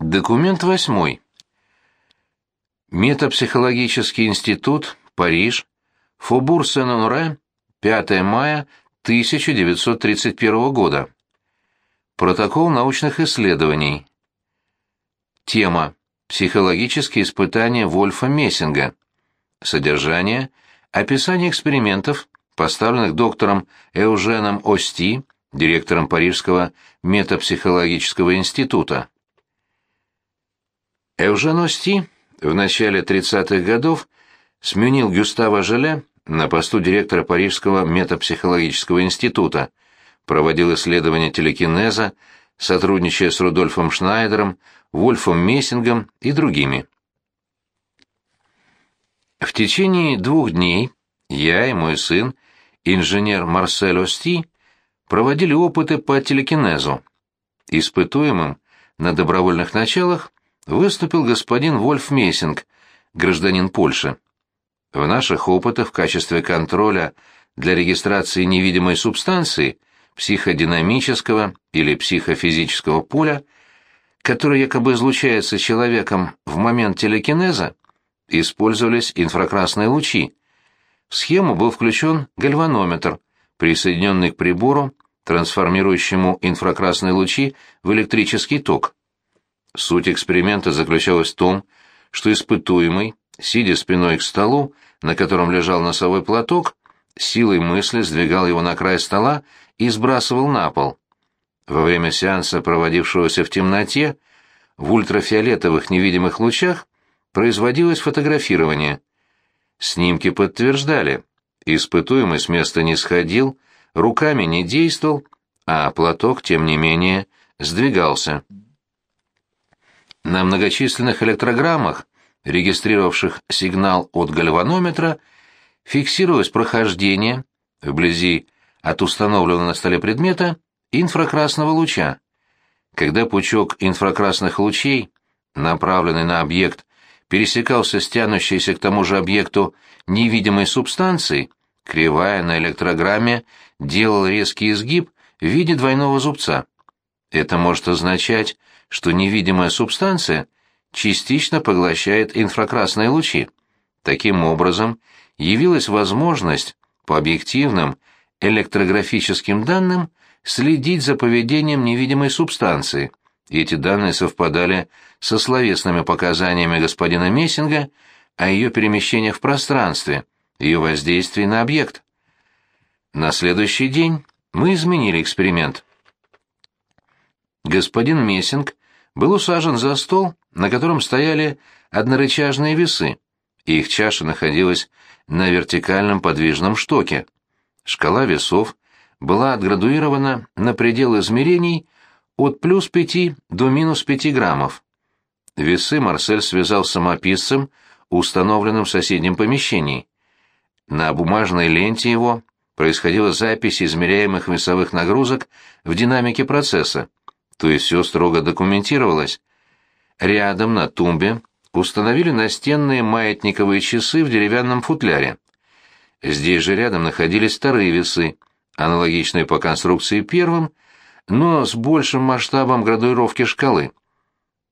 Документ восьмой. Метапсихологический институт, Париж, Фобур Сен-Оноре, 5 мая 1931 года. Протокол научных исследований. Тема. Психологические испытания Вольфа Мессинга. Содержание. Описание экспериментов, поставленных доктором Эуженом Ости, директором Парижского метапсихологического института. Эужен Ости в начале 30-х годов сменил Гюстава Желе на посту директора Парижского метапсихологического института, проводил исследования телекинеза, сотрудничая с Рудольфом Шнайдером, Вольфом Мессингом и другими. В течение двух дней я и мой сын, инженер Марсель Ости, проводили опыты по телекинезу. Испытуемым на добровольных началах выступил господин Вольф Мессинг, гражданин Польши. В наших опытах в качестве контроля для регистрации невидимой субстанции, психодинамического или психофизического поля, которое якобы излучается человеком в момент телекинеза, использовались инфракрасные лучи. В схему был включен гальванометр, присоединенный к прибору, трансформирующему инфракрасные лучи в электрический ток. Суть эксперимента заключалась в том, что испытуемый, сидя спиной к столу, на котором лежал носовой платок, силой мысли сдвигал его на край стола и сбрасывал на пол. Во время сеанса, проводившегося в темноте, в ультрафиолетовых невидимых лучах производилось фотографирование. Снимки подтверждали, испытуемый с места не сходил, руками не действовал, а платок, тем не менее, сдвигался. На многочисленных электрограммах, регистрировавших сигнал от гальванометра, фиксировалось прохождение, вблизи от установленного на столе предмета, инфракрасного луча. Когда пучок инфракрасных лучей, направленный на объект, пересекался с тянущейся к тому же объекту невидимой субстанцией, кривая на электрограмме делал резкий изгиб в виде двойного зубца. Это может означать, что невидимая субстанция частично поглощает инфракрасные лучи. Таким образом, явилась возможность по объективным электрографическим данным следить за поведением невидимой субстанции. эти данные совпадали со словесными показаниями господина Мессинга о ее перемещениях в пространстве, ее воздействии на объект. На следующий день мы изменили эксперимент. Господин Мессинг был усажен за стол, на котором стояли однорычажные весы, и их чаша находилась на вертикальном подвижном штоке. Шкала весов была отградуирована на предел измерений от плюс 5 до минус 5 граммов. Весы Марсель связал с самописцем, установленным в соседнем помещении. На бумажной ленте его происходила запись измеряемых весовых нагрузок в динамике процесса то есть все строго документировалось. Рядом на тумбе установили настенные маятниковые часы в деревянном футляре. Здесь же рядом находились вторые весы, аналогичные по конструкции первым, но с большим масштабом градуировки шкалы.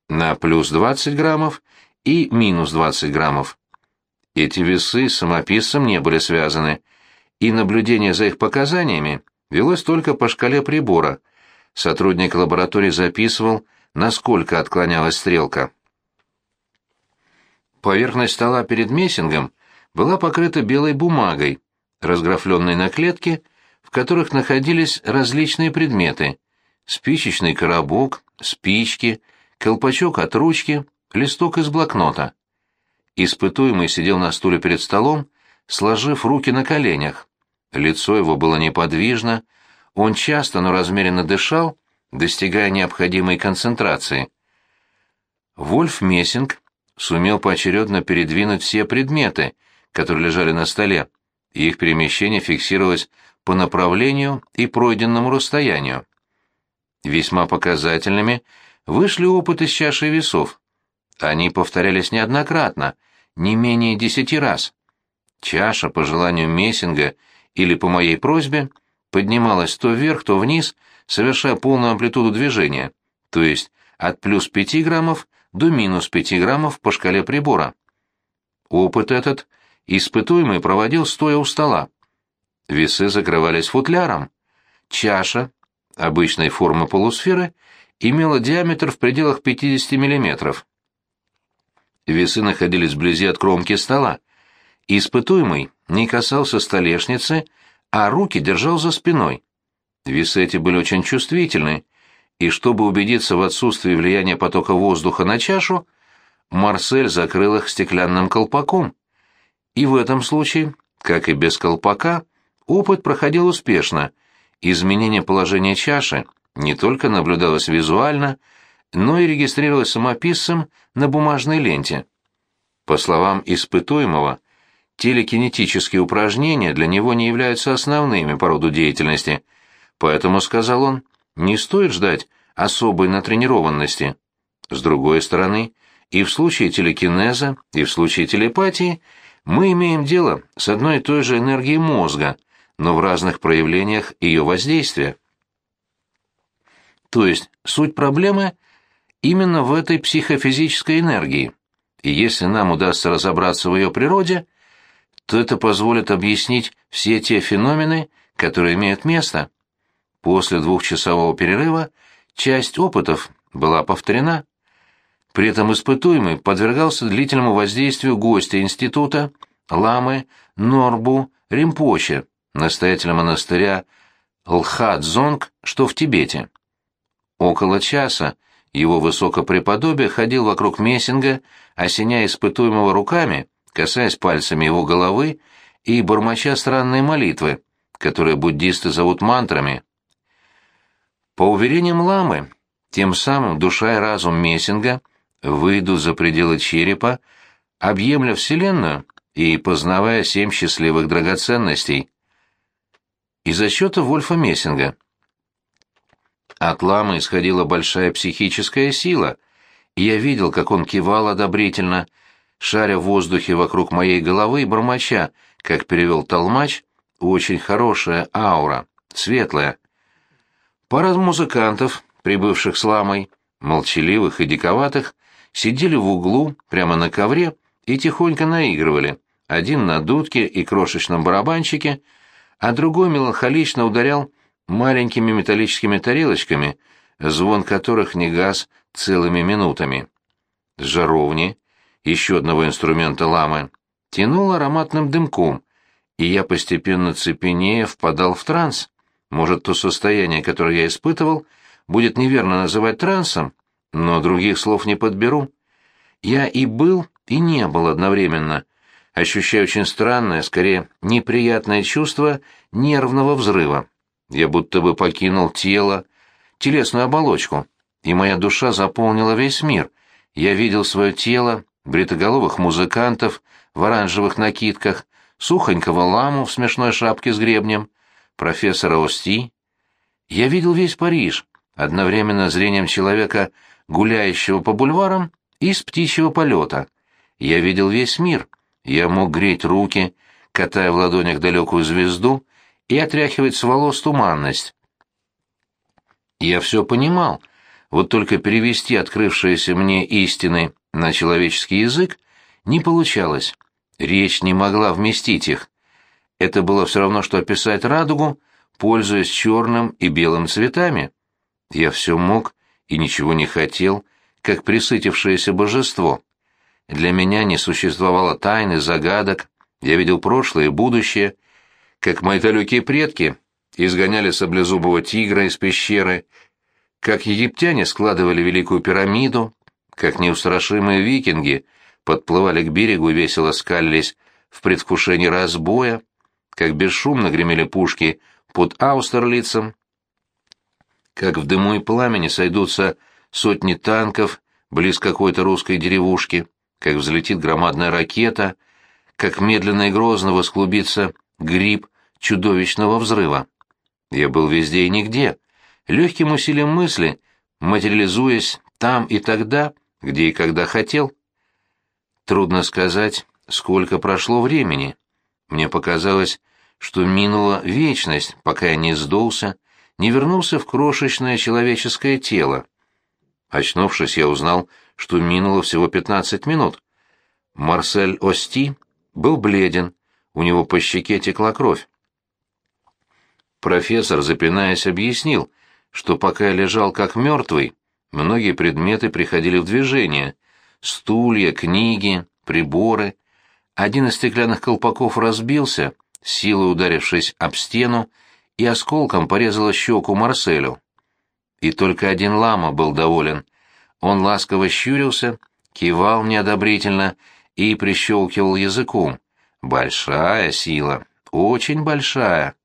На плюс 20 граммов и минус 20 граммов. Эти весы с самописцем не были связаны, и наблюдение за их показаниями велось только по шкале прибора, сотрудник лаборатории записывал, насколько отклонялась стрелка. Поверхность стола перед Мессингом была покрыта белой бумагой, разграфленной на клетки, в которых находились различные предметы — спичечный коробок, спички, колпачок от ручки, листок из блокнота. Испытуемый сидел на стуле перед столом, сложив руки на коленях. Лицо его было неподвижно, он часто, но размеренно дышал, достигая необходимой концентрации. Вольф Мессинг сумел поочередно передвинуть все предметы, которые лежали на столе, и их перемещение фиксировалось по направлению и пройденному расстоянию. Весьма показательными вышли опыты с чашей весов. Они повторялись неоднократно, не менее десяти раз. Чаша, по желанию Мессинга или по моей просьбе, поднималась то вверх, то вниз, совершая полную амплитуду движения, то есть от плюс 5 граммов до минус 5 граммов по шкале прибора. Опыт этот испытуемый проводил стоя у стола. Весы закрывались футляром. Чаша, обычной формы полусферы, имела диаметр в пределах 50 мм. Весы находились вблизи от кромки стола. Испытуемый не касался столешницы, а руки держал за спиной. Весы эти были очень чувствительны, и чтобы убедиться в отсутствии влияния потока воздуха на чашу, Марсель закрыл их стеклянным колпаком. И в этом случае, как и без колпака, опыт проходил успешно. Изменение положения чаши не только наблюдалось визуально, но и регистрировалось самописцем на бумажной ленте. По словам испытуемого, телекинетические упражнения для него не являются основными по роду деятельности, поэтому, сказал он, не стоит ждать особой натренированности. С другой стороны, и в случае телекинеза, и в случае телепатии мы имеем дело с одной и той же энергией мозга, но в разных проявлениях ее воздействия. То есть суть проблемы именно в этой психофизической энергии, и если нам удастся разобраться в ее природе, то это позволит объяснить все те феномены, которые имеют место. После двухчасового перерыва часть опытов была повторена. При этом испытуемый подвергался длительному воздействию гостя института, ламы Норбу Римпоче, настоятеля монастыря Лхадзонг, что в Тибете. Около часа его высокопреподобие ходил вокруг Мессинга, осеняя испытуемого руками, касаясь пальцами его головы и бормоча странные молитвы, которые буддисты зовут мантрами. По уверениям ламы, тем самым душа и разум Мессинга выйдут за пределы черепа, объемля Вселенную и познавая семь счастливых драгоценностей. Из отчета Вольфа Мессинга. От ламы исходила большая психическая сила, я видел, как он кивал одобрительно, шаря в воздухе вокруг моей головы и бормоча, как перевел толмач, очень хорошая аура, светлая. Пара музыкантов, прибывших с ламой, молчаливых и диковатых, сидели в углу, прямо на ковре, и тихонько наигрывали, один на дудке и крошечном барабанчике, а другой меланхолично ударял маленькими металлическими тарелочками, звон которых не газ целыми минутами. С жаровни, еще одного инструмента ламы, тянуло ароматным дымком, и я постепенно цепенея впадал в транс. Может, то состояние, которое я испытывал, будет неверно называть трансом, но других слов не подберу. Я и был, и не был одновременно, ощущая очень странное, скорее неприятное чувство нервного взрыва. Я будто бы покинул тело, телесную оболочку, и моя душа заполнила весь мир. Я видел свое тело, бритоголовых музыкантов в оранжевых накидках, сухонького ламу в смешной шапке с гребнем, профессора Ости. Я видел весь Париж, одновременно зрением человека, гуляющего по бульварам, и с птичьего полета. Я видел весь мир. Я мог греть руки, катая в ладонях далекую звезду, и отряхивать с волос туманность. Я все понимал, вот только перевести открывшиеся мне истины на человеческий язык не получалось. Речь не могла вместить их. Это было все равно, что описать радугу, пользуясь черным и белым цветами. Я все мог и ничего не хотел, как присытившееся божество. Для меня не существовало тайны, загадок, я видел прошлое и будущее, как мои далекие предки изгоняли саблезубого тигра из пещеры, как египтяне складывали великую пирамиду, как неустрашимые викинги подплывали к берегу и весело скалились в предвкушении разбоя, как бесшумно гремели пушки под Аустерлицем, как в дыму и пламени сойдутся сотни танков близ какой-то русской деревушки, как взлетит громадная ракета, как медленно и грозно восклубится гриб чудовищного взрыва. Я был везде и нигде, легким усилием мысли, материализуясь там и тогда, где и когда хотел. Трудно сказать, сколько прошло времени. Мне показалось, что минула вечность, пока я не сдулся, не вернулся в крошечное человеческое тело. Очнувшись, я узнал, что минуло всего пятнадцать минут. Марсель Ости был бледен, у него по щеке текла кровь. Профессор, запинаясь, объяснил, что пока я лежал как мертвый, многие предметы приходили в движение. Стулья, книги, приборы. Один из стеклянных колпаков разбился, силой ударившись об стену, и осколком порезала щеку Марселю. И только один лама был доволен. Он ласково щурился, кивал неодобрительно и прищелкивал языком. Большая сила, очень большая.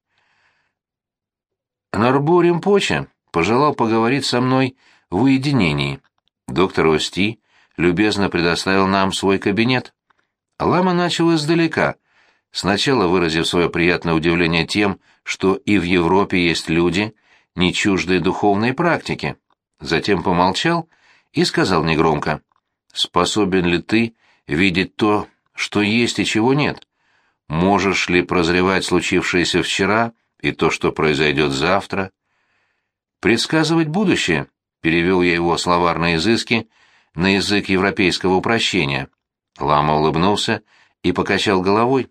Нарбу Римпоче пожелал поговорить со мной в уединении. Доктор Ости любезно предоставил нам свой кабинет. Лама начал издалека, сначала выразив свое приятное удивление тем, что и в Европе есть люди, не чуждые духовной практики. Затем помолчал и сказал негромко, «Способен ли ты видеть то, что есть и чего нет? Можешь ли прозревать случившееся вчера и то, что произойдет завтра. Предсказывать будущее, перевел я его словарные изыски на язык европейского упрощения. Лама улыбнулся и покачал головой.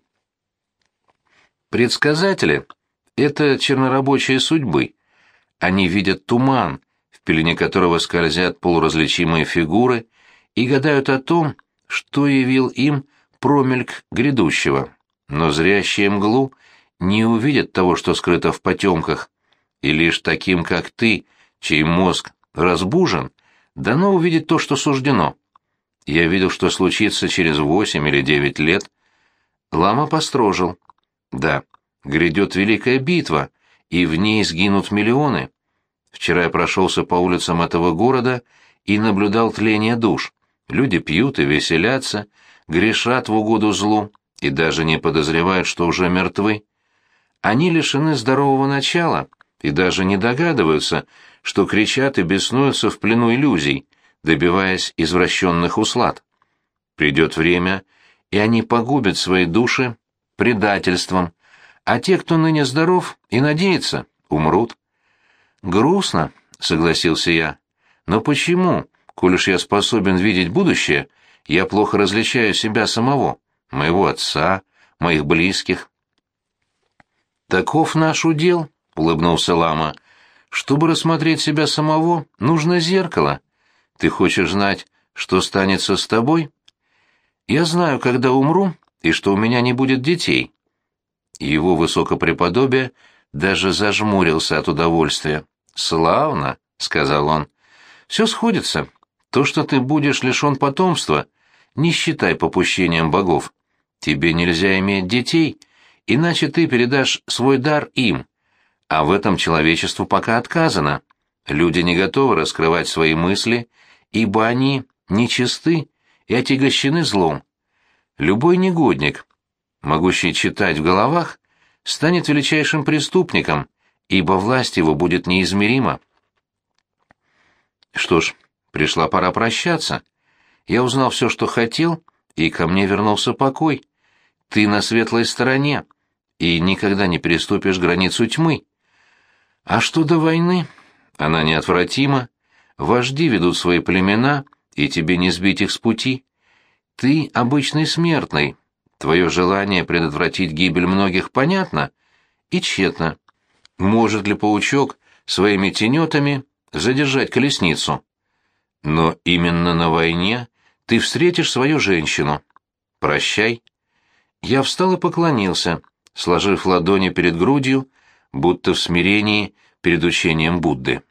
Предсказатели — это чернорабочие судьбы. Они видят туман, в пелене которого скользят полуразличимые фигуры, и гадают о том, что явил им промельк грядущего. Но зрящие мглу не увидят того, что скрыто в потемках, и лишь таким, как ты, чей мозг разбужен, дано увидеть то, что суждено. Я видел, что случится через восемь или девять лет. Лама построжил. Да, грядет великая битва, и в ней сгинут миллионы. Вчера я прошелся по улицам этого города и наблюдал тление душ. Люди пьют и веселятся, грешат в угоду злу и даже не подозревают, что уже мертвы. Они лишены здорового начала и даже не догадываются, что кричат и беснуются в плену иллюзий, добиваясь извращенных услад. Придет время, и они погубят свои души предательством, а те, кто ныне здоров и надеется, умрут. Грустно, согласился я. Но почему, коль уж я способен видеть будущее, я плохо различаю себя самого, моего отца, моих близких, «Таков наш удел», — улыбнулся лама. «Чтобы рассмотреть себя самого, нужно зеркало. Ты хочешь знать, что станется с тобой? Я знаю, когда умру, и что у меня не будет детей». Его высокопреподобие даже зажмурился от удовольствия. «Славно», — сказал он. «Все сходится. То, что ты будешь лишен потомства, не считай попущением богов. Тебе нельзя иметь детей» иначе ты передашь свой дар им, а в этом человечеству пока отказано. Люди не готовы раскрывать свои мысли, ибо они нечисты и отягощены злом. Любой негодник, могущий читать в головах, станет величайшим преступником, ибо власть его будет неизмерима. Что ж, пришла пора прощаться. Я узнал все, что хотел, и ко мне вернулся покой. Ты на светлой стороне, и никогда не переступишь границу тьмы. А что до войны? Она неотвратима. Вожди ведут свои племена, и тебе не сбить их с пути. Ты обычный смертный. Твое желание предотвратить гибель многих понятно и тщетно. Может ли паучок своими тенетами задержать колесницу? Но именно на войне ты встретишь свою женщину. Прощай. Я встал и поклонился сложив ладони перед грудью, будто в смирении перед учением Будды.